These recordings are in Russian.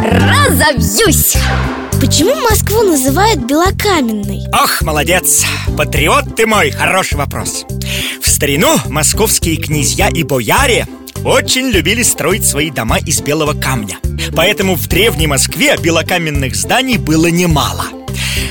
разобьюсь! Почему Москву называют белокаменной? Ох, молодец! Патриот ты мой, хороший вопрос. В старину московские князья и бояре очень любили строить свои дома из белого камня. Поэтому в древней Москве белокаменных зданий было немало.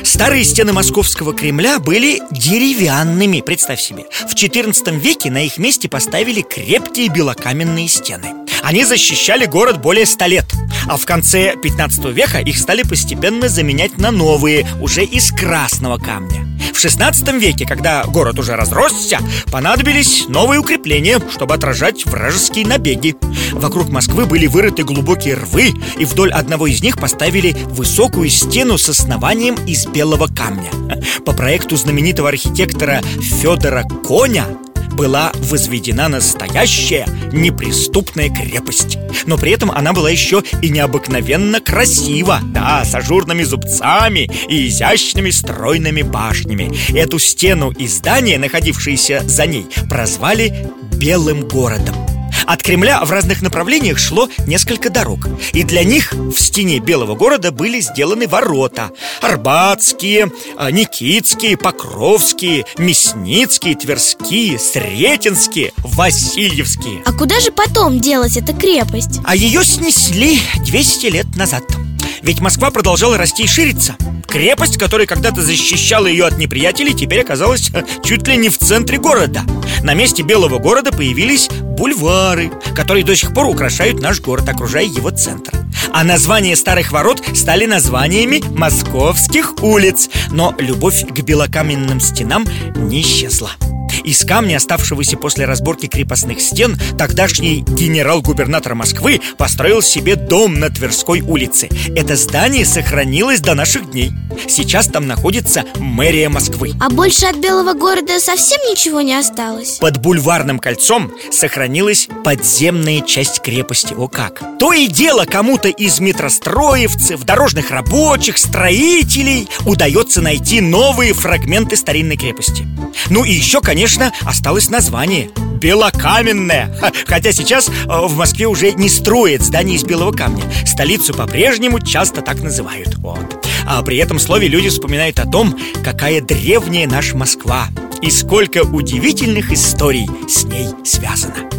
Старые стены московского Кремля были деревянными, представь себе. В XIV веке на их месте поставили крепкие белокаменные стены. Они защищали город более ста лет А в конце 15 века их стали постепенно заменять на новые, уже из красного камня в 16 веке, когда город уже разросся, понадобились новые укрепления, чтобы отражать вражеские набеги. Вокруг Москвы были вырыты глубокие рвы, и вдоль одного из них поставили высокую стену с основанием из белого камня. По проекту знаменитого архитектора Федора Коня была возведена настоящая неприступная крепость. Но при этом она была еще и необыкновенно красива. Да, с ажурными зубцами и изящными стройными башнями. Эту стену и здание, находившиеся за ней, прозвали Белым городом от Кремля в разных направлениях шло несколько дорог. И для них в стене Белого города были сделаны ворота. Арбатские, а, Никитские, Покровские, Мясницкие, Тверские, Сретенские, Васильевские. А куда же потом делать эта крепость? А ее снесли 200 лет назад. Ведь Москва продолжала расти и шириться. Крепость, которая когда-то защищала ее от неприятелей, теперь оказалась э, чуть ли не в центре города На месте Белого города появились бульвары, которые до сих пор украшают наш город, окружая его центр. А названия старых ворот стали названиями московских улиц. Но любовь к белокаменным стенам не исчезла из камня, оставшегося после разборки крепостных стен, тогдашний генерал-губернатор Москвы построил себе дом на Тверской улице. Это здание сохранилось до наших дней. Сейчас там находится мэрия Москвы. А больше от Белого города совсем ничего не осталось? Под бульварным кольцом сохранилась подземная часть крепости. О как! То и дело кому-то из метростроевцев, дорожных рабочих, строителей удается найти новые фрагменты старинной крепости. Ну и еще, конечно, осталось название Белокаменная Хотя сейчас э, в Москве уже не строят здания из белого камня. Столицу по-прежнему часто так называют. Вот. А при этом слове люди вспоминают о том, какая древняя наша Москва И сколько удивительных историй с ней связано